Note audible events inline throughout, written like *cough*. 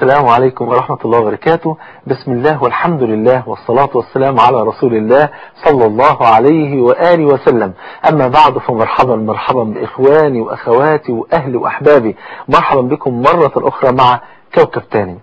السلام عليكم ورحمة الله وبركاته. بسم الله والحمد لله والصلاة والسلام على رسول الله صلى الله عليه وآله وسلم. أما بعد فمرحبا مرحبا بإخواني وأخواتي وأهلي وأحبابي. مرحبا بكم مرة أخرى مع كوكب تاني.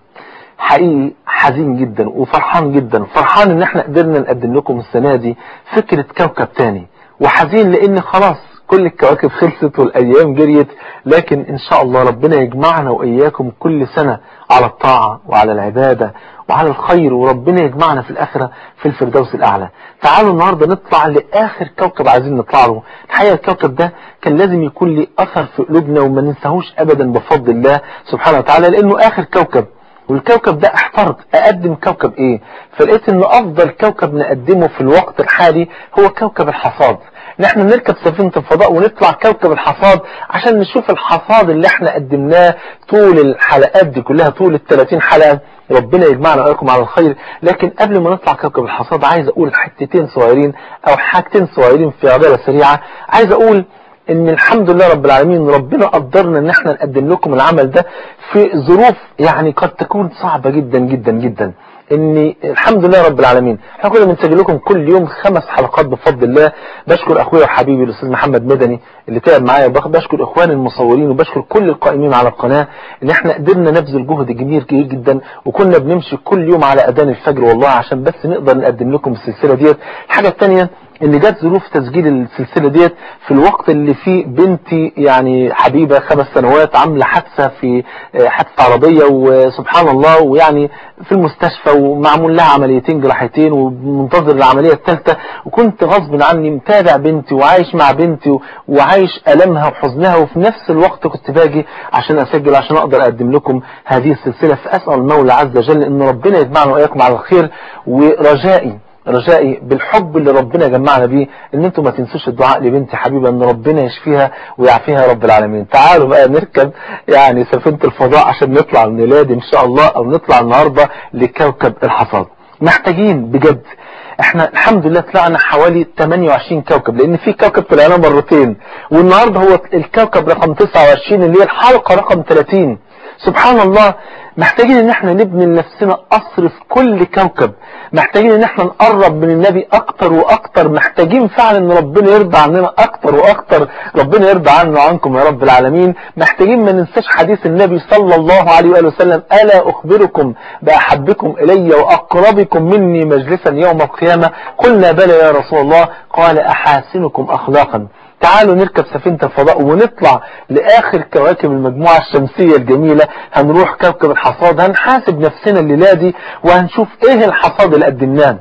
حقيقي حزين جدا وفرحان جدا. فرحان إن إحنا قدرنا نقدم لكم السنة دي فكرة كوكب تاني. وحزين لأن خلاص كل الكواكب خلصت والأيام جريت لكن إن شاء الله ربنا يجمعنا وإياكم كل سنة على الطاعة وعلى العبادة وعلى الخير وربنا يجمعنا في الآخرة في الفردوس الأعلى. تعالوا النهاردة نطلع لآخر كوكب عايزين نطلع له. الحقيقة الكوكب ده كان لازم يكون له أثر في قلوبنا وما ننساهوش ابدا بفضل الله سبحانه وتعالى لأنه آخر كوكب. والكوكب ده احترت أقدم كوكب إيه؟ فلقيت ان أفضل كوكب نقدمه في الوقت الحالي هو كوكب الحصاد ان إحنا نركب سفينة الفضاء ونطلع كوكب الحصاد عشان نشوف الحصاد اللي إحنا قدمناه طول الحلقات دي كلها طول ال 30 حلقة. ربنا يجمعنا وإياكم على الخير. لكن قبل ما نطلع كوكب الحصاد عايز أقول حتتين صغيرين أو حاجتين صغيرين في عجالة سريعة. عايز أقول إن الحمد لله رب العالمين ربنا قدرنا إن إحنا نقدم لكم العمل ده في ظروف يعني قد تكون صعبة جدا جدا جدا. ان الحمد لله رب العالمين. إحنا كنا بنسجل لكم كل يوم خمس حلقات بفضل الله. بشكر أخويا وحبيبي الأستاذ محمد مدني اللي تعب معايا بشكر إخواني المصورين وبشكر كل القائمين على القناة إن إحنا قدرنا نبذل جهد كبير جدا وكنا بنمشي كل يوم على أذان الفجر والله عشان بس نقدر نقدم لكم السلسلة ديت. الحاجة الثانية ان جت ظروف تسجيل السلسلة ديت في الوقت اللي فيه بنتي يعني حبيبة خمس سنوات عاملة حادثة في حادثة عربية وسبحان الله ويعني في المستشفى ومعمول لها عمليتين جراحتين ومنتظر العملية الثالثة وكنت غصب عني متابع بنتي وعايش مع بنتي وعايش ألمها وحزنها وفي نفس الوقت كنت باجي عشان أسجل عشان أقدر أقدم لكم هذه السلسلة. فأسأل المولى عز وجل أن ربنا يجمعنا وإياكم على الخير ورجائي. رجائي بالحب اللي ربنا جمعنا بيه إن أنتم ما تنسوش الدعاء لبنتي حبيبة إن ربنا يشفيها ويعافيها رب العالمين. تعالوا بقى نركب يعني سفينة الفضاء عشان نطلع الميلاد إن شاء الله أو نطلع النهاردة لكوكب الحصاد محتاجين بجد. إحنا الحمد لله طلعنا حوالي 28 كوكب لأن في كوكب طلعنا مرتين والنهاردة هو الكوكب رقم 29 اللي هي الحلقة رقم 30 سبحان الله محتاجين إن إحنا نبني لنفسنا قصر في كل كوكب. محتاجين إن إحنا نقرب من النبي أكتر وأكتر. محتاجين فعلا إن ربنا يرضى عننا أكتر وأكتر. ربنا يرضى عنا وعنكم يا رب العالمين. محتاجين ما ننساش حديث النبي صلى الله عليه وآله وسلم ألا أخبركم بأحبكم إلي وأقربكم مني مجلسا يوم القيامة؟ قلنا بلى يا رسول الله. قال أحاسنكم أخلاقا. تعالوا نركب سفينة الفضاء ونطلع لآخر كواكب المجموعة الشمسية الجميلة. هنروح كوكب الحصاد هنحاسب نفسنا الليلة دي وهنشوف إيه الحصاد اللي قدمناه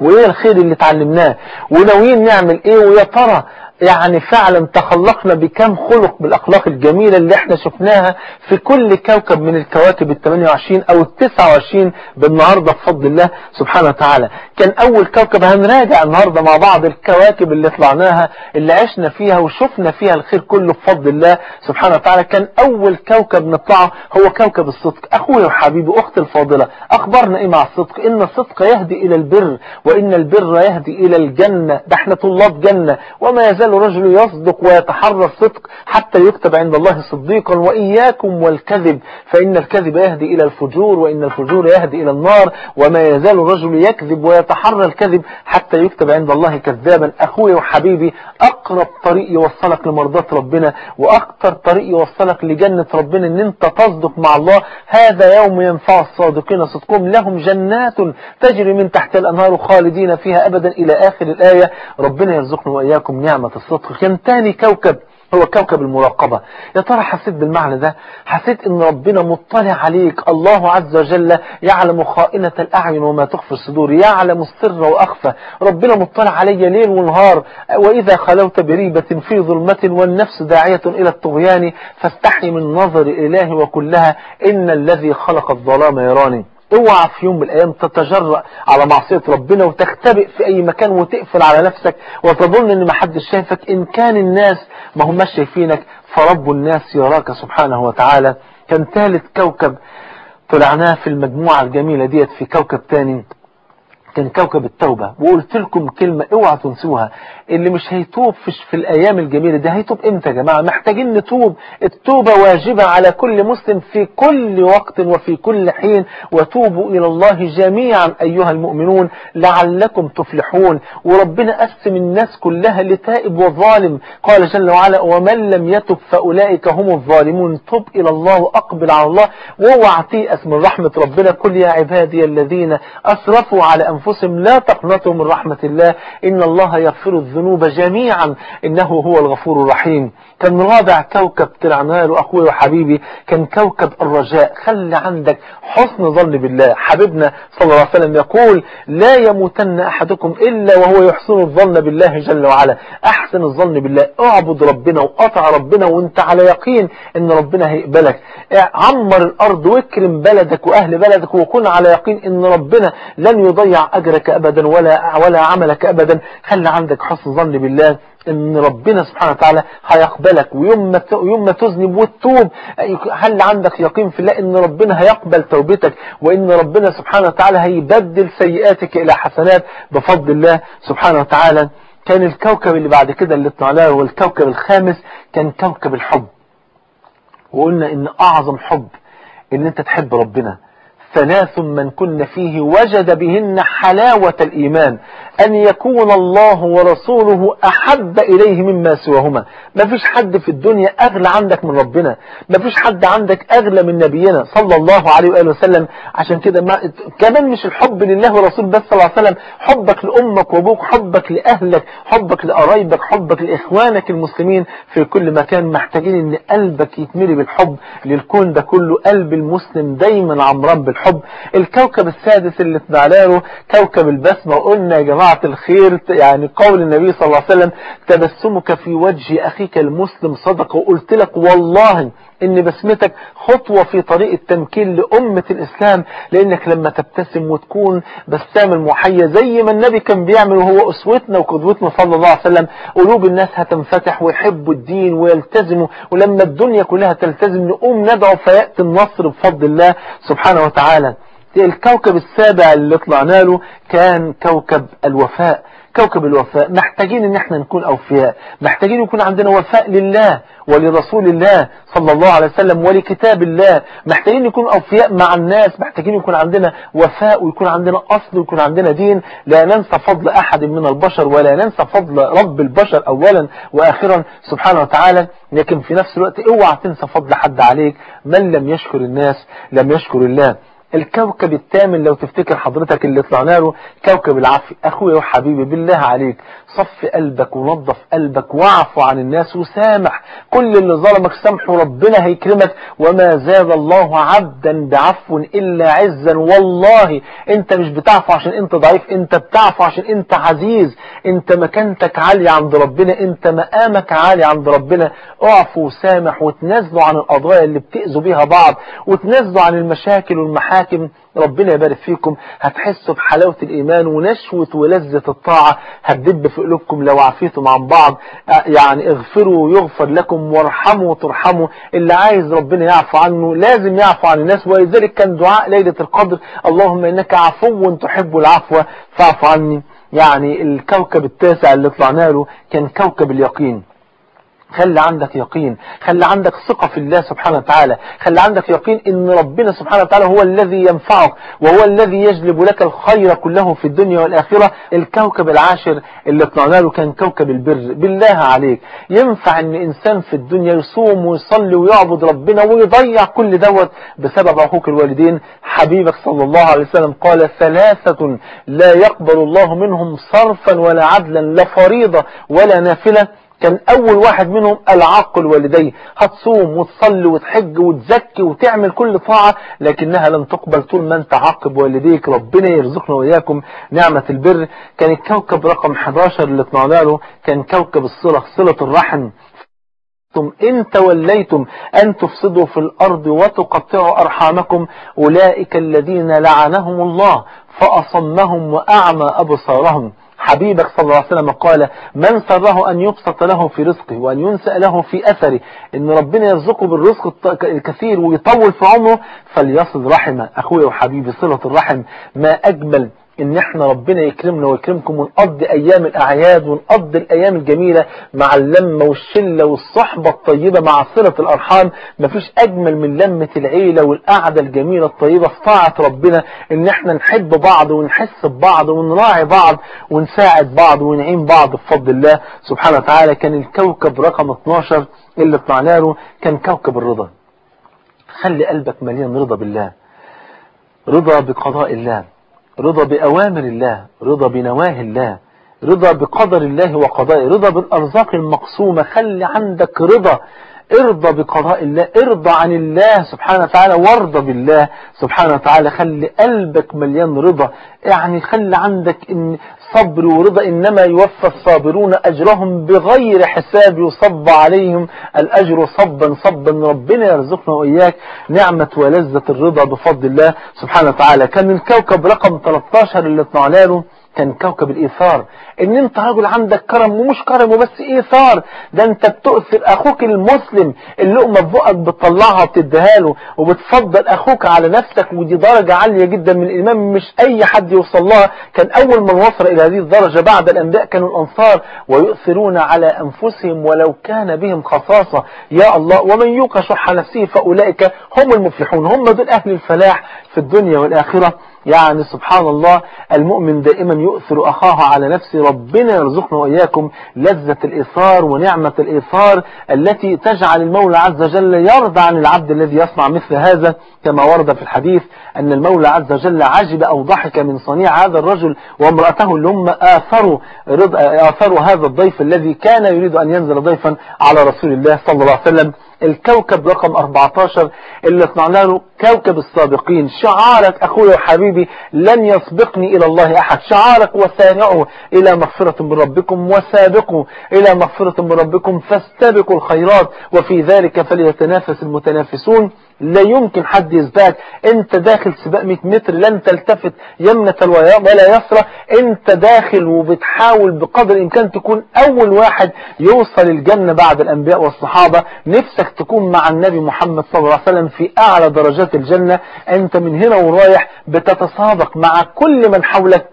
وإيه الخير اللي اتعلمناه وناويين نعمل إيه ويا ترى يعني فعلا تخلقنا بكم خلق بالأخلاق الجميلة اللي إحنا شفناها في كل كوكب من الكواكب ال 28 أو ال 29 بالنهاردة بفضل الله سبحانه وتعالى. كان أول كوكب هنراجع النهاردة مع بعض الكواكب اللي طلعناها اللي عشنا فيها وشفنا فيها الخير كله بفضل الله سبحانه وتعالى. كان أول كوكب نطلعه هو كوكب الصدق. أخويا وحبيبي أختي الفاضلة أخبرنا إيه مع الصدق؟ إن الصدق يهدي إلى البر وإن البر يهدي إلى الجنة. ده إحنا طلاب جنة. وما يزال الرجل يصدق ويتحرى الصدق حتى يكتب عند الله صديقا وإياكم والكذب فإن الكذب يهدي إلى الفجور وإن الفجور يهدي إلى النار وما يزال الرجل يكذب ويتحرى الكذب حتى يكتب عند الله كذابا. أخوي وحبيبي أقرب طريق يوصلك لمرضاة ربنا وأكثر طريق يوصلك لجنة ربنا إن أنت تصدق مع الله. هذا يوم ينفع الصادقين صدقهم لهم جنات تجري من تحت الأنهار خالدين فيها أبدا إلى آخر الآية. ربنا يرزقنا وإياكم نعمة الصدق. كان تاني كوكب هو كوكب المراقبة. يا ترى حسيت بالمعنى ده؟ حسيت إن ربنا مطلع عليك. الله عز وجل يعلم خائنة الأعين وما تخفي الصدور يعلم السر وأخفى. ربنا مطلع علي ليل ونهار. وإذا خلوت بريبة في ظلمة والنفس داعية إلى الطغيان فاستحي من نظر إله وكلها. إن الذي خلق الظلام يراني. اوعى في يوم من الأيام تتجرأ على معصية ربنا وتختبئ في اي مكان وتقفل على نفسك وتظن ان محدش شايفك. ان كان الناس ما هماش شايفينك فرب الناس يراك سبحانه وتعالى. كان ثالث كوكب طلعناه في المجموعة الجميلة ديت في كوكب تاني. كان كوكب التوبة. وقلت لكم كلمة اوعى تنسوها. اللي مش هيتوب في, الأيام الجميلة دي هيتوب إمتى يا جماعة؟ محتاجين نتوب. التوبة واجبة على كل مسلم في كل وقت وفي كل حين. وتوبوا إلى الله جميعا أيها المؤمنون لعلكم تفلحون. وربنا قسم الناس كلها لتائب وظالم. قال جل وعلا ومن لم يتب فأولئك هم الظالمون. تب إلى الله وأقبل على الله. واوعى تيأس من رحمة ربنا. كل يا عبادي الذين أسرفوا على أنفسهم لا تقنطوا من رحمة الله. إن الله يغفر الذنوب جميعا. إنه هو الغفور الرحيم. كان رابع كوكب طلعنا له أخوي وحبيبي كان كوكب الرجاء. خلي عندك حسن ظن بالله. حبيبنا صلى الله عليه وسلم يقول لا يموتن أحدكم إلا وهو يحسن الظن بالله جل وعلا. أحسن الظن بالله. اعبد ربنا وقطع ربنا وأنت على يقين إن ربنا هيقبلك. عمر الأرض واكرم بلدك وأهل بلدك وكن على يقين إن ربنا لن يضيع أجرك أبدا ولا, ولا عملك أبدا. خلي عندك حسن ظن بالله إن ربنا سبحانه وتعالى هيقبلك ويوم ما تذنب وتتوب. هل عندك يقين في الله إن ربنا هيقبل توبتك وإن ربنا سبحانه وتعالى هيبدل سيئاتك إلى حسنات. بفضل الله سبحانه وتعالى. كان الكوكب اللي بعد كده اللي طلع هو الكوكب الخامس كان كوكب الحب. وقلنا إن أعظم حب إن أنت تحب ربنا. ثلاث من كن فيه وجد بهن حلاوة الإيمان. أن يكون الله ورسوله أحب إليه مما سواهما. ما فيش حد في الدنيا أغلى عندك من ربنا. ما فيش حد عندك أغلى من نبينا صلى الله عليه وآله وسلم. عشان كده ما كمان مش الحب لله ورسول بس صلى الله عليه وسلم. حبك لأمك وأبوك حبك لأهلك حبك لقرايبك حبك لإخوانك المسلمين. في كل مكان محتاجين أن قلبك يتملي بالحب. للكون ده كله قلب المسلم دايما عمران بالحب الكوكب السادس اللي اتبعنا له كوكب البسمة وقلنا يا جماعة الخير يعني قول النبي صلى الله عليه وسلم تبسمك في وجه أخيك المسلم صدقة وقلت لك والله إن بسمتك خطوة في طريق التمكين لأمة الإسلام لأنك لما تبتسم وتكون بسام المحية زي ما النبي كان بيعمل وهو أسوتنا وقدوتنا صلى الله عليه وسلم قلوب الناس هتنفتح ويحبوا الدين ويلتزموا ولما الدنيا كلها تلتزم نقوم ندعو فيأتي النصر بفضل الله سبحانه وتعالى. الكوكب السابع اللي طلعنا له كان كوكب الوفاء. كوكب الوفاء محتاجين إن إحنا نكون أوفياء. محتاجين يكون عندنا وفاء لله ولرسول الله صلى الله عليه وسلم ولكتاب الله. محتاجين نكون أوفياء مع الناس. محتاجين يكون عندنا وفاء ويكون عندنا أصل ويكون عندنا دين. لا ننسى فضل أحد من البشر ولا ننسى فضل رب البشر اولا واخرا. سبحانه وتعالى لكن في نفس الوقت اوعى تنسى فضل حد عليك. من لم يشكر الناس لم يشكر الله. الكوكب الثامن لو تفتكر حضرتك اللي طلعنا له كوكب العفو. أخويا وحبيبي بالله عليك. صف قلبك ونظف قلبك واعفو عن الناس وسامح. كل اللي ظلمك سامحه ربنا هيكرمك. وما زاد الله عبدا بعفو إلا عزا. والله أنت مش بتعفو عشان أنت ضعيف أنت بتعفو عشان أنت عزيز. أنت مكانتك عالية عند ربنا أنت مقامك عالي عند ربنا. اعفو وسامح وتنازلوا عن القضايا اللي بتأذوا بيها بعض وتنازلوا عن المشاكل والمحاكم حاكم ربنا يبارك فيكم. هتحسوا بحلاوة الإيمان ونشوة ولذة الطاعة. هتدب في قلوبكم لو عفيتم عن بعض. يعني اغفروا يغفر لكم وارحموا ترحموا. اللي عايز ربنا يعفو عنه لازم يعفو عن الناس. ولذلك كان دعاء ليلة القدر. اللهم إنك عفو تحب العفو فاعف عني. يعني الكوكب التاسع اللي طلعنا له كان كوكب اليقين. خلي عندك يقين خلي عندك ثقة في الله سبحانه وتعالى خلي عندك يقين إن ربنا سبحانه وتعالى هو الذي ينفعك وهو الذي يجلب لك الخير كله في الدنيا والآخرة. الكوكب العاشر اللي طلعنا له كان كوكب البر بالله عليك. ينفع إن إنسان في الدنيا يصوم ويصلي ويعبد ربنا ويضيع كل دوت بسبب عقوق الوالدين؟ حبيبك صلى الله عليه وسلم قال ثلاثة لا يقبل الله منهم صرفا ولا عدلا لا فريضة ولا نافلة. كان أول واحد منهم العاق الوالدين. هتصوم وتصلي وتحج وتزكي وتعمل كل طاعة لكنها لن تقبل طول ما انت عاقب والديك. ربنا يرزقنا وإياكم نعمة البر. كان الكوكب رقم 11 اللي طلعنا له كان كوكب الصلة صلة الرحم. إن توليتم أن تفسدوا في الأرض وتقطعوا أرحامكم أولئك الذين لعنهم الله فأصمهم وأعمى أبصارهم. حبيبك صلى الله عليه وسلم قال من سره أن يبسط له في رزقه وأن ينسأ له في أثره إن ربنا يرزقه بالرزق الكثير ويطول في عمره فليصل رحمه أخوي وحبيبي صلة الرحم. ما أجمل إن إحنا ربنا يكرمنا ويكرمكم ونقضي أيام الأعياد ونقضي الأيام الجميلة مع اللمة والشلة والصحبة الطيبة مع صلة الأرحام. مفيش أجمل من لمة العيلة والقعدة الجميلة الطيبة في طاعة ربنا. إن إحنا نحب بعض ونحس ببعض ونراعي بعض ونساعد بعض ونعين بعض بفضل الله سبحانه وتعالى. كان الكوكب رقم 12 اللي طلعنا له كان كوكب الرضا. خلي قلبك مليان رضا بالله. رضا بقضاء الله. رضا بأوامر الله رضا بنواهي الله رضا بقدر الله وقضائه رضا بالأرزاق المقسومة. خلي عندك رضا. ارضى بقضاء الله ارضى عن الله سبحانه وتعالى وارضى بالله سبحانه وتعالى. خلي قلبك مليان رضا. يعني خلي عندك إن صبر ورضا إنما يوفى الصابرون أجرهم بغير حساب يصب عليهم. الأجر صبا صبا ربنا يرزقنا وإياك. نعمة ولذة الرضا بفضل الله سبحانه وتعالى. كان الكوكب رقم 13 اللي طلعنا له. كان كوكب الإيثار. إن أنت راجل عندك كرم ومش كرم وبس إيثار ده أنت بتؤثر أخوك المسلم اللقمة في بقك بتطلعها وبتديها له وبتفضل أخوك على نفسك ودي درجة عالية جدا من الإمام مش أي حد يوصل لها. كان أول من وصل إلى هذه الدرجة بعد الأنبياء كانوا الأنصار ويؤثرون على أنفسهم ولو كان بهم خصاصة. يا الله ومن يوق شح نفسه فأولئك هم المفلحون. هم دول أهل الفلاح في الدنيا والآخرة. يعني سبحان الله المؤمن دائما يؤثر أخاه على نفسه ربنا يرزقنا وإياكم لذة الإيثار ونعمة الإيثار التي تجعل المولى عز وجل يرضى عن العبد الذي يصنع مثل هذا. كما ورد في الحديث أن المولى عز وجل عجب أو ضحك من صنيع هذا الرجل وامرأته اللي هم آثروا, آثروا هذا الضيف الذي كان يريد أن ينزل ضيفا على رسول الله صلى الله عليه وسلم. الكوكب رقم 14 اللي طلعنا له كوكب السابقين شعارك أخويا وحبيبي لن يسبقني إلى الله أحد. شعارك وسارعوا إلى مغفرة من ربكم وسابقوا إلى مغفرة من ربكم. فاستبقوا الخيرات وفي ذلك فليتنافس المتنافسون. لا يمكن حد يسبقك انت داخل سباق 100 متر لن تلتفت يمنة ولا يسرى. انت داخل وبتحاول بقدر الامكان تكون اول واحد يوصل الجنة بعد الانبياء والصحابة. نفسك تكون مع النبي محمد صلى الله عليه وسلم في اعلى درجات الجنة. انت من هنا ورايح بتتسابق مع كل من حولك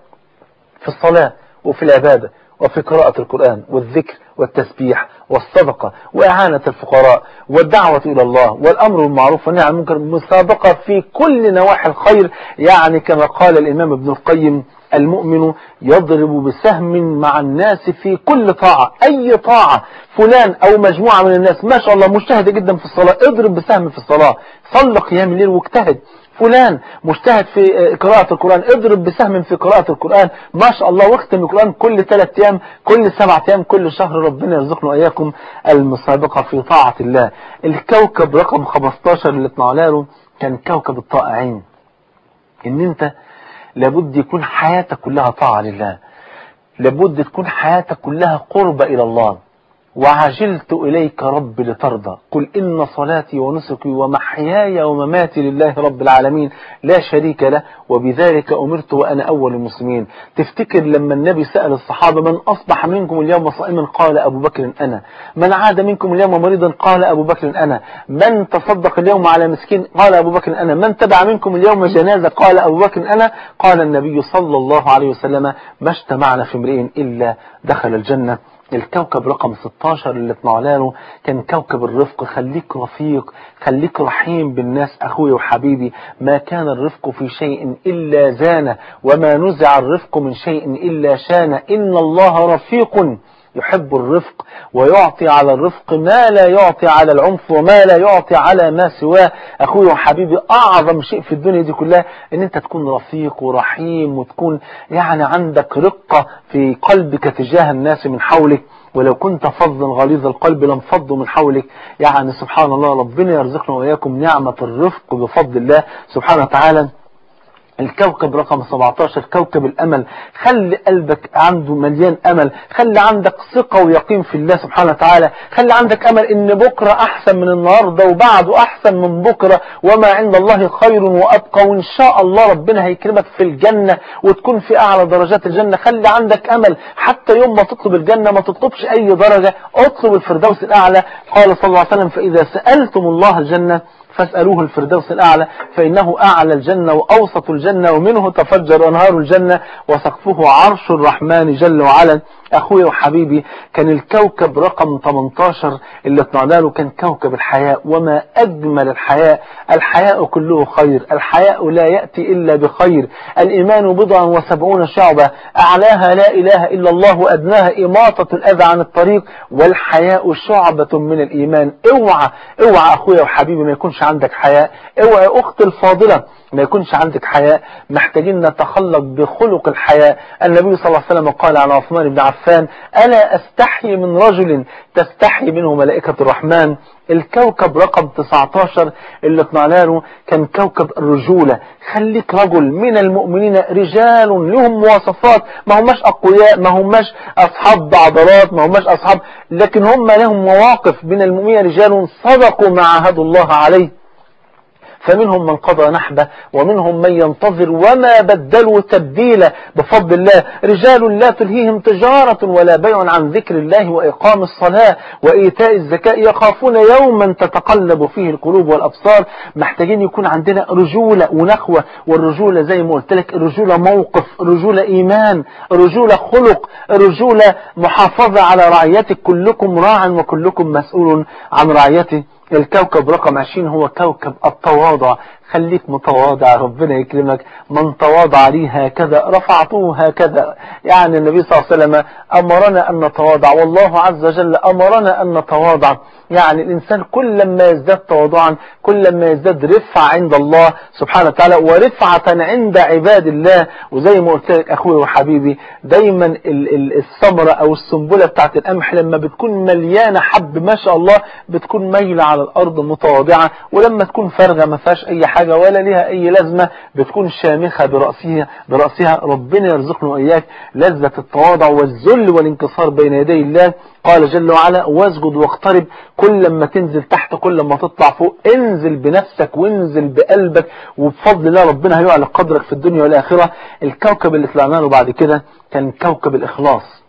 في الصلاة وفي العبادة وفي قراءة القرآن والذكر والتسبيح والصدقة وإعانة الفقراء والدعوة إلى الله والأمر بالمعروف والنهي عن المنكر مسابقة في كل نواحي الخير يعني كما قال الإمام ابن القيم المؤمن يضرب بسهم مع الناس في كل طاعة أي طاعة فلان أو مجموعة من الناس ما شاء الله مجتهدة جدا في الصلاة اضرب بسهم في الصلاة صل قيام الليل واجتهد. فلان مجتهد في قراءة القرآن اضرب بسهم في قراءة القرآن. ما شاء الله واختم القرآن كل ثلاث أيام كل سبعة أيام كل شهر. ربنا يرزقنا وإياكم المسابقة في طاعة الله. الكوكب رقم 15 اللي طلعنا له كان كوكب الطائعين. إن أنت لابد يكون حياتك كلها طاعة لله. لابد تكون حياتك كلها قربة إلى الله. وعجلت إليك رب لترضى. قل إن صلاتي ونسكي ومحياي ومماتي لله رب العالمين. لا شريك له وبذلك أمرت وأنا أول المسلمين. تفتكر لما النبي سأل الصحابة من أصبح منكم اليوم صائما؟ قال أبو بكر أنا. من عاد منكم اليوم مريضا؟ قال أبو بكر أنا. من تصدق اليوم على مسكين؟ قال أبو بكر أنا. من تبع منكم اليوم جنازة؟ قال أبو بكر أنا. قال النبي صلى الله عليه وسلم ما اجتمعنا في امرئ إلا دخل الجنة. الكوكب رقم 16 اللي طلعنا له كان كوكب الرفق. خليك رفيق خليك رحيم بالناس أخوي وحبيبي. ما كان الرفق في شيء إلا زانه وما نزع الرفق من شيء إلا شانه إن الله رفيق. يحب الرفق ويعطي على الرفق ما لا يعطي على العنف وما لا يعطي على ما سواه. أخوي وحبيبي أعظم شيء في الدنيا دي كلها أن أنت تكون رفيق ورحيم وتكون يعني عندك رقة في قلبك تجاه الناس من حولك. ولو كنت فظا غليظ القلب لانفضوا من حولك. يعني سبحان الله ربنا يرزقنا وإياكم نعمة الرفق بفضل الله سبحانه وتعالى. الكوكب رقم 17 كوكب الأمل. خلي قلبك عنده مليان أمل. خلي عندك ثقة ويقين في الله سبحانه وتعالى. خلي عندك أمل إن بكرة أحسن من النهاردة وبعده أحسن من بكرة. وما عند الله خير وأبقى. وإن شاء الله ربنا هيكرمك في الجنة وتكون في أعلى درجات الجنة. خلي عندك أمل. حتى يوم ما تطلب الجنة ما تطلبش أي درجة. اطلب الفردوس الأعلى. قال صلى الله عليه وسلم فإذا سألتم الله الجنة فاسألوه الفردوس الأعلى فإنه أعلى الجنة وأوسط الجنة ومنه تفجر أنهار الجنة وسقفه عرش الرحمن جل وعلا. أخوي وحبيبي كان الكوكب رقم 18 اللي طلعنا له كان كوكب الحياء وما أجمل الحياء. الحياء كله خير الحياء لا يأتي إلا بخير. الإيمان بضع وسبعون شعبة أعلاها لا إله إلا الله وأدناها إماطة الأذى عن الطريق والحياء شعبة من الإيمان. اوعى اوعى أخويا وحبيبي ما يكونش عندك حياء اوعى يا أخت الفاضلة ما يكونش عندك حياء محتاجين نتخلق بخلق الحياء النبي صلى الله عليه وسلم قال عن عثمان بن عفان ألا أستحي من رجل تستحي منه ملائكة الرحمن؟ الكوكب رقم 19 اللي طلعنا له كان كوكب الرجولة. خليك رجل من المؤمنين رجال لهم مواصفات. ما هماش أقوياء ما هماش أصحاب عضلات ما هماش أصحاب لكن هم لهم مواقف. من المؤمنين رجال صدقوا ما عاهدوا الله عليه. فمنهم من قضى نحبه ومنهم من ينتظر وما بدلوا تبديلا. بفضل الله رجال لا تلهيهم تجارة ولا بيع عن ذكر الله وإقام الصلاة وإيتاء الزكاة. يخافون يوما تتقلب فيه القلوب والأبصار. محتاجين يكون عندنا رجولة ونخوة. والرجولة زي ما قلت لك الرجولة موقف رجولة إيمان رجولة خلق رجولة محافظة على رعيتك. كلكم راع وكلكم مسؤول عن رعيته. الكوكب رقم 20 هو كوكب التواضع. خليك متواضع ربنا يكرمك. من تواضع لي هكذا رفعته هكذا. يعني النبي صلى الله عليه وسلم أمرنا أن نتواضع. والله عز وجل أمرنا أن نتواضع. يعني الإنسان كل ما يزداد تواضعا كل ما يزداد رفعة عند الله سبحانه وتعالى ورفعة عند عباد الله. وزي ما قلت لك أخوي وحبيبي دايما الثمرة أو السنبلة بتاعت القمح لما بتكون مليانة حب ما شاء الله بتكون ميلة على الأرض متواضعة. ولما تكون فارغة ما فيهاش أي حاجة ولا ليها أي لازمة بتكون شامخة برأسها, برأسها. ربنا يرزقنا وإياك لذة التواضع والذل والانكسار بين يدي الله. قال جل وعلا واسجد واقترب كل ما تنزل تحت كل ما تطلع فوق انزل بنفسك وانزل بقلبك وبفضل الله ربنا هيعلى قدرك في الدنيا والآخرة. الكوكب اللي طلعنا له بعد كده كان كوكب الإخلاص.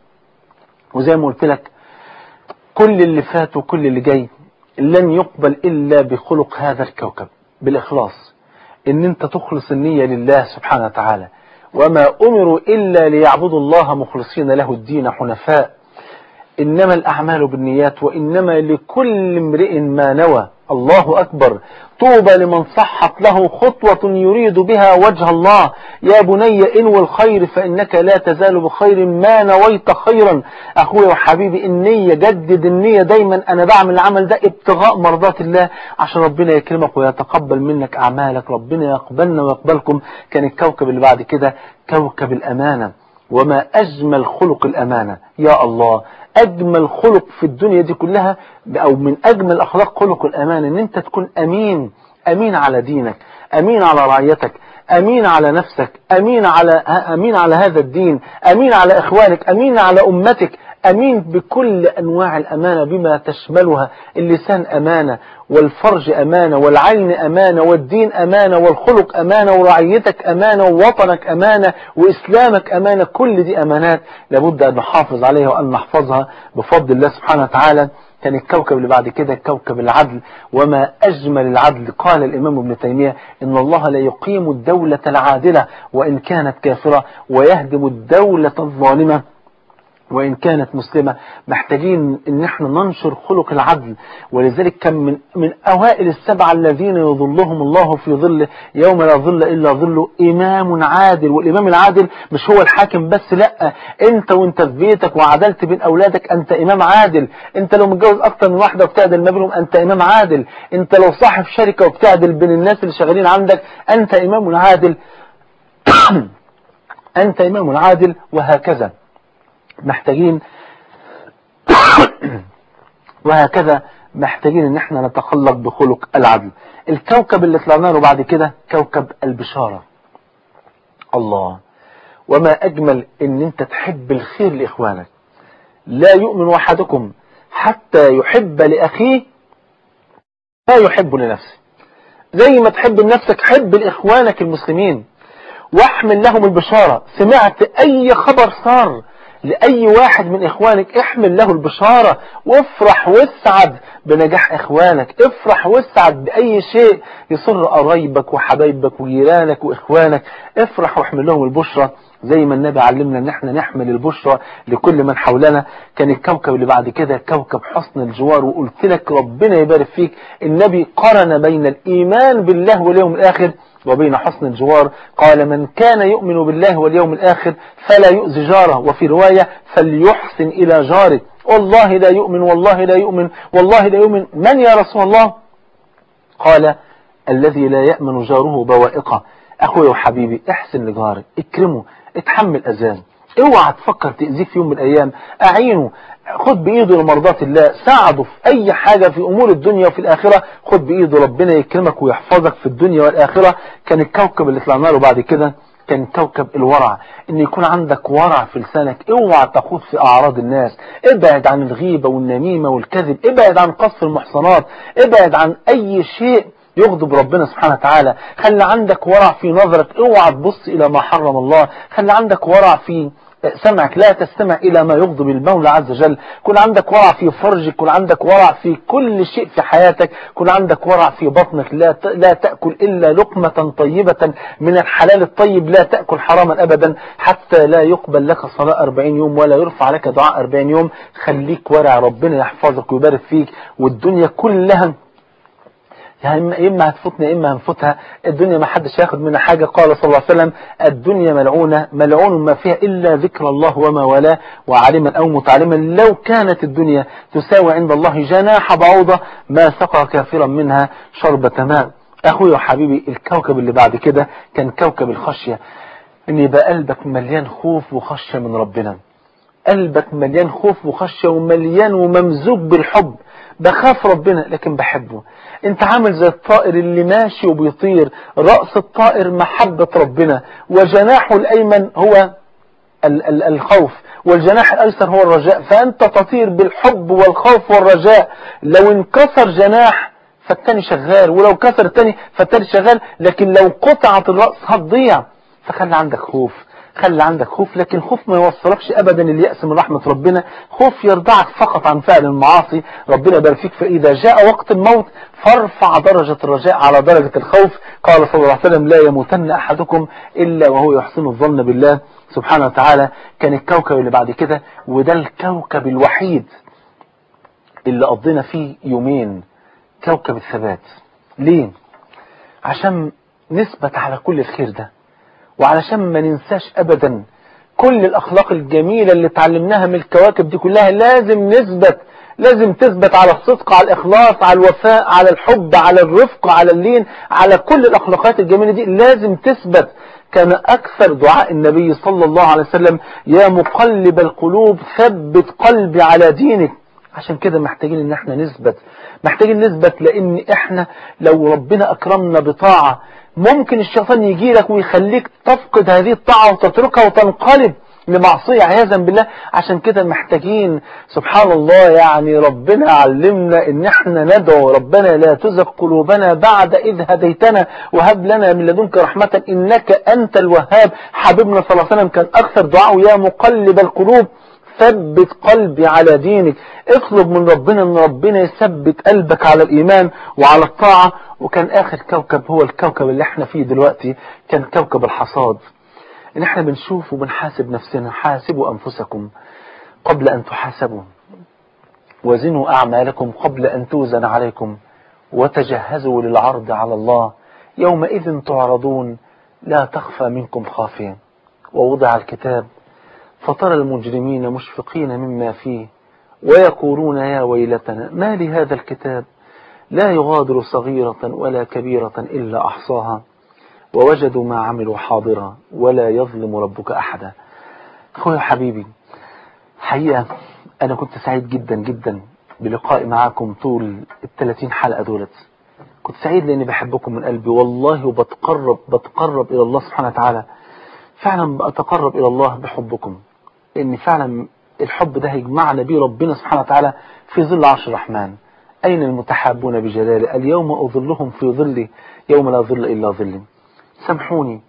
وزي ما قلت لك كل اللي فات وكل اللي جاي لن يقبل إلا بخلق هذا الكوكب. بالإخلاص إن أنت تخلص النية لله سبحانه وتعالى. وما أمروا إلا ليعبدوا الله مخلصين له الدين حنفاء. إنما الأعمال بالنيات وإنما لكل امرئ ما نوى. الله أكبر. طوبى لمن صحت له خطوة يريد بها وجه الله. يا بني إنو الخير فإنك لا تزال بخير ما نويت خيرا. أخوي وحبيبي النية جدد النية دايما. أنا بعمل العمل ده ابتغاء مرضات الله. عشان ربنا يكرمك ويتقبل منك أعمالك. ربنا يقبلنا ويقبلكم. كان الكوكب اللي بعد كده كوكب الأمانة. وما أجمل خلق الأمانة. يا الله أجمل خلق في الدنيا دي كلها أو من أجمل أخلاق خلق الأمانة أن أنت تكون أمين أمين على دينك أمين على رعيتك أمين على نفسك أمين على أمين على هذا الدين أمين على إخوانك أمين على أمتك. أمين بكل أنواع الأمانة بما تشملها. اللسان أمانة والفرج أمانة والعين أمانة والدين أمانة والخلق أمانة ورعيتك أمانة ووطنك أمانة وإسلامك أمانة. كل دي أمانات لابد أن نحافظ عليها وأن نحفظها بفضل الله سبحانه وتعالى. كان الكوكب اللي بعد كده كوكب العدل وما أجمل العدل. قال الإمام ابن تيمية إن الله لا يقيم الدولة العادلة وإن كانت كافرة ويهدم الدولة الظالمة. وإن كانت مسلمة محتاجين إن إحنا ننشر خلق العدل. ولذلك كان من, من أوائل السبعة الذين يظلهم الله في ظله يوم لا ظل إلا ظله إمام عادل. والإمام العادل مش هو الحاكم بس لأ. أنت وأنت في بيتك وعدلت بين أولادك أنت إمام عادل. أنت لو متجوز أكتر من واحدة وبتعدل ما بينهم أنت إمام عادل. أنت لو صاحب شركة وبتعدل بين الناس اللي شغالين عندك أنت إمام عادل. *coughs* أنت إمام عادل وهكذا. محتاجين *coughs* وهكذا محتاجين إن إحنا نتخلق بخلق العدل. الكوكب اللي طلعنا له بعد كده كوكب البشارة. الله. وما أجمل إن أنت تحب الخير لإخوانك. لا يؤمن أحدكم حتى يحب لأخيه ما يحب لنفسه. زي ما تحب لنفسك حب لإخوانك المسلمين. واحمل لهم البشارة. سمعت أي خبر صار لأي واحد من إخوانك احمل له البشارة وافرح واسعد بنجاح إخوانك. افرح واسعد بأي شيء يسر قرايبك وحبايبك وجيرانك وإخوانك. افرح واحمل لهم البشرة. زي ما النبي علمنا ان إحنا نحمل البشرى لكل من حولنا. كان الكوكب اللي بعد كده كوكب حسن الجوار وقلت لك ربنا يبارك فيك النبي قرن بين الإيمان بالله واليوم الآخر وبين حسن الجوار. قال من كان يؤمن بالله واليوم الآخر فلا يؤذي جاره. وفي رواية فليحسن إلى جاره. والله لا يؤمن والله لا يؤمن والله لا يؤمن. من يا رسول الله؟ قال الذي لا يأمن جاره بوائقه. أخوي وحبيبي احسن لجارك اكرمه اتحمل أذان. اوعى تفكر تأذيه في يوم من الأيام. أعينه. خد بإيده لمرضات الله. ساعده في أي حاجة في أمور الدنيا وفي الآخرة. خد بإيده ربنا يكرمك ويحفظك في الدنيا والآخرة. كان الكوكب اللي طلعنا له بعد كده كان كوكب الورع. إن يكون عندك ورع في لسانك اوعى تخوض في أعراض الناس. ابعد عن الغيبة والنميمة والكذب. ابعد عن قصف المحصنات. ابعد عن أي شيء يغضب ربنا سبحانه وتعالى. خلي عندك ورع في نظرك. اوعى تبص إلى ما حرم الله. خلي عندك ورع في سمعك. لا تستمع إلى ما يغضب المولى عز وجل. كن عندك ورع في فرجك. كن عندك ورع في كل شيء في حياتك. كن عندك ورع في بطنك. لا لا تأكل إلا لقمة طيبة من الحلال الطيب. لا تأكل حراما أبدا حتى لا يقبل لك صلاة 40 يوم ولا يرفع لك دعاء 40 يوم. خليك ورع. ربنا يحفظك ويبارك فيك. والدنيا كلها يعني إما هتفوتنا إما هنفوتها. الدنيا ما حدش ياخد منها حاجة. قال صلى الله عليه وسلم الدنيا ملعونة ملعون ما فيها إلا ذكر الله وما والاه وعالما أو متعلما لو كانت الدنيا تساوي عند الله جناح بعوضة ما سقى كافرا منها شربة ماء أخوي وحبيبي الكوكب اللي بعد كده كان كوكب الخشية. إن يبقى قلبك مليان خوف وخشية من ربنا. قلبك مليان خوف وخشية ومليان وممزوج بالحب. بخاف ربنا لكن بحبه. انت عامل زي الطائر اللي ماشي وبيطير رأس الطائر محبة ربنا وجناحه الأيمن هو ال ال الخوف والجناح الأيسر هو الرجاء. فأنت تطير بالحب والخوف والرجاء. لو انكسر جناح فالتاني شغال ولو كسر التاني فالتاني شغال لكن لو قطعت الرأس هتضيع. فخلي عندك خوف. خلي عندك خوف لكن خوف ما يوصلكش ابدا اليأس من رحمة ربنا. خوف يرضعك فقط عن فعل المعاصي. ربنا يبارك فيك فإذا جاء وقت الموت فارفع درجة الرجاء على درجة الخوف. قال صلى الله عليه وسلم لا يموتن أحدكم إلا وهو يحسن الظن بالله. سبحانه وتعالى كان الكوكب اللي بعد كده وده الكوكب الوحيد اللي قضينا فيه يومين كوكب الثبات. ليه؟ عشان نثبت على كل الخير ده. وعلشان ما ننساش ابدا كل الأخلاق الجميلة اللي اتعلمناها من الكواكب دي كلها لازم نثبت لازم تثبت على الصدق على الإخلاص على الوفاء على الحب على الرفق على اللين على كل الأخلاقات الجميلة دي لازم تثبت. كان أكثر دعاء النبي صلى الله عليه وسلم يا مقلب القلوب ثبت قلبي على دينك. عشان كده محتاجين إن إحنا نثبت. محتاجين نثبت لأن إحنا لو ربنا أكرمنا بطاعة ممكن الشيطان يجي لك ويخليك تفقد هذه الطاعة وتتركها وتنقلب لمعصية عياذا بالله. عشان كده محتاجين سبحان الله يعني ربنا علمنا إن إحنا ندعو ربنا لا تزغ قلوبنا بعد إذ هديتنا. وهب لنا من لدنك رحمة إنك أنت الوهاب. حبيبنا صلى الله عليه وسلم كان أكثر دعاء يا مقلب القلوب. ثبت قلبي على دينك. اطلب من ربنا إن ربنا يثبت قلبك على الإيمان وعلى الطاعة. وكان آخر كوكب هو الكوكب اللي إحنا فيه دلوقتي كان كوكب الحصاد. إن إحنا بنشوف وبنحاسب نفسنا حاسبوا أنفسكم قبل أن تحاسبوا. وزنوا أعمالكم قبل أن توزن عليكم. وتجهزوا للعرض على الله. يومئذ تعرضون لا تخفى منكم خافية. ووضع الكتاب فترى المجرمين مشفقين مما فيه ويقولون يا ويلتنا ما لهذا الكتاب؟ لا يغادر صغيرة ولا كبيرة إلا أحصاها. ووجدوا ما عملوا حاضرا ولا يظلم ربك أحدا. أخويا حبيبي حقيقة أنا كنت سعيد جدا جدا بلقائي معاكم طول الثلاثين حلقة دولت. كنت سعيد لأني بحبكم من قلبي والله وبتقرب بتقرب إلى الله سبحانه وتعالى. فعلا بأتقرب إلى الله بحبكم. لأن فعلا الحب ده هيجمعنا بيه ربنا سبحانه وتعالى في ظل عرش الرحمن. أين المتحابون بجلاله اليوم أظلهم في ظلي يوم لا ظل إلا ظلي سامحوني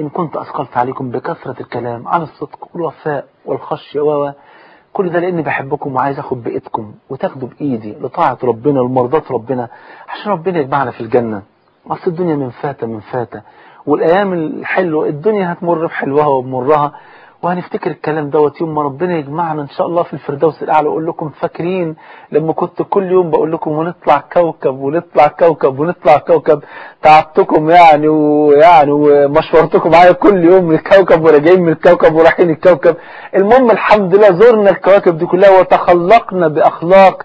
إن كنت أثقلت عليكم بكثرة الكلام عن الصدق والوفاء والخشية و كل ده لأني بحبكم وعايز أخد بإيدكم وتاخدوا بإيدي لطاعة ربنا لمرضاة ربنا عشان ربنا يجمعنا في الجنة. أصل الدنيا من فاتة من فاتة والأيام الحلوة الدنيا هتمر بحلوها وبمرها. وهنفتكر الكلام دوت يوم ما ربنا يجمعنا إن شاء الله في الفردوس الأعلى. واقول لكم فاكرين لما كنت كل يوم بقول لكم ونطلع كوكب ونطلع كوكب ونطلع كوكب. تعبتكم يعني ويعني ومشورتكم معايا كل يوم من الكوكب وراجعين من الكوكب ورايحين الكوكب. المهم الحمد لله زرنا الكواكب دي كلها وتخلقنا بأخلاق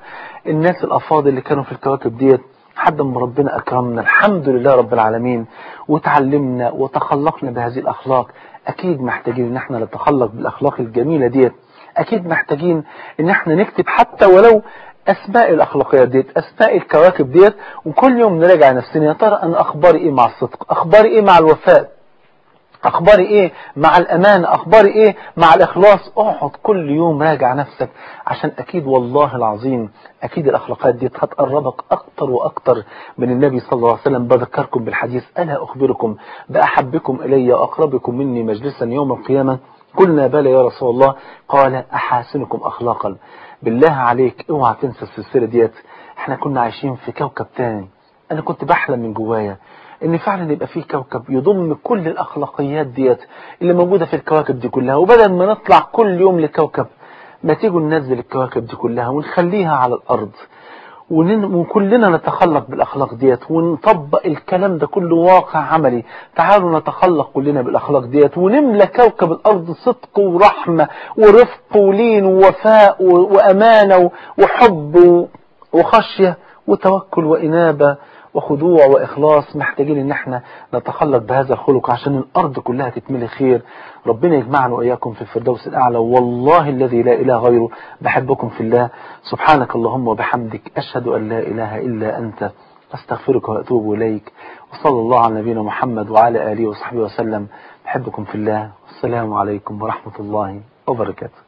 الناس الأفاضل اللي كانوا في الكواكب ديت. لحد ما ربنا أكرمنا. الحمد لله رب العالمين. وتعلمنا وتخلقنا بهذه الأخلاق. أكيد محتاجين إن إحنا نتخلق بالأخلاق الجميلة ديت. أكيد محتاجين إن إحنا نكتب حتى ولو أسماء الأخلاقيات ديت أسماء الكواكب ديت وكل يوم نراجع نفسنا. يا ترى أنا أخباري إيه مع الصدق؟ أخباري إيه مع الوفاء؟ اخباري إيه؟ مع الأمان. اخباري إيه؟ مع الإخلاص. أقعد كل يوم راجع نفسك عشان أكيد والله العظيم أكيد الاخلاقات دي هتقربك أكتر وأكتر من النبي صلى الله عليه وسلم. بذكركم بالحديث. ألا أخبركم بأحبكم إلي وأقربكم مني مجلسا يوم القيامة؟ قلنا بلى يا رسول الله. قال أحاسنكم أخلاقا. بالله عليك اوعى تنسى السلسلة ديت. إحنا كنا عايشين في كوكب تاني. أنا كنت بحلم من جوايا. إن فعلا يبقى فيه كوكب يضم كل الأخلاقيات ديت اللي موجودة في الكواكب دي كلها. وبدل ما نطلع كل يوم لكوكب ما تيجوا ننزل الكواكب دي كلها ونخليها على الأرض. وكلنا نتخلق بالأخلاق ديت ونطبق الكلام ده كله واقع عملي. تعالوا نتخلق كلنا بالأخلاق ديت ونملى كوكب الأرض صدق ورحمة ورفق ولين ووفاء وأمانة وحب وخشية وتوكل وإنابة وخضوع وإخلاص محتاجين إن إحنا نتخلق بهذا الخلق عشان الأرض كلها تتملي خير. ربنا يجمعنا وإياكم في الفردوس الأعلى والله الذي لا إله غيره. بحبكم في الله. سبحانك اللهم وبحمدك أشهد أن لا إله إلا أنت. أستغفرك وأتوب إليك. وصلى الله على نبينا محمد وعلى آله وصحبه وسلم. بحبكم في الله. والسلام عليكم ورحمة الله وبركاته.